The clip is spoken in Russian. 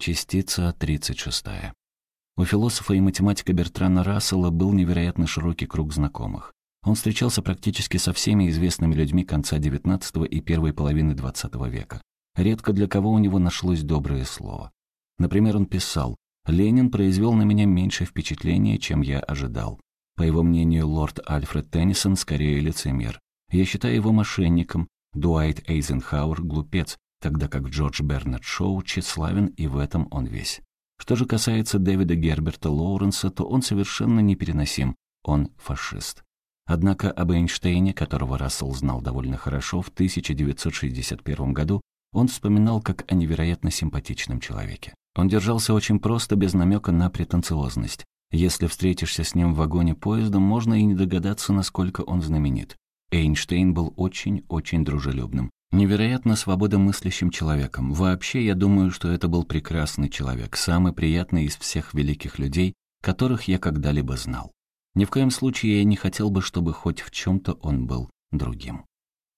Частица 36. У философа и математика Бертрана Рассела был невероятно широкий круг знакомых. Он встречался практически со всеми известными людьми конца XIX и первой половины XX века. Редко для кого у него нашлось доброе слово. Например, он писал «Ленин произвел на меня меньше впечатления, чем я ожидал. По его мнению, лорд Альфред Теннисон скорее лицемер. Я считаю его мошенником, Дуайт Эйзенхауэр — глупец, тогда как Джордж Бернард Шоу тщеславен, и в этом он весь. Что же касается Дэвида Герберта Лоуренса, то он совершенно непереносим, он фашист. Однако об Эйнштейне, которого Рассел знал довольно хорошо, в 1961 году он вспоминал как о невероятно симпатичном человеке. Он держался очень просто, без намека на претенциозность. Если встретишься с ним в вагоне поезда, можно и не догадаться, насколько он знаменит. Эйнштейн был очень-очень дружелюбным. Невероятно свободомыслящим человеком. Вообще, я думаю, что это был прекрасный человек, самый приятный из всех великих людей, которых я когда-либо знал. Ни в коем случае я не хотел бы, чтобы хоть в чем-то он был другим.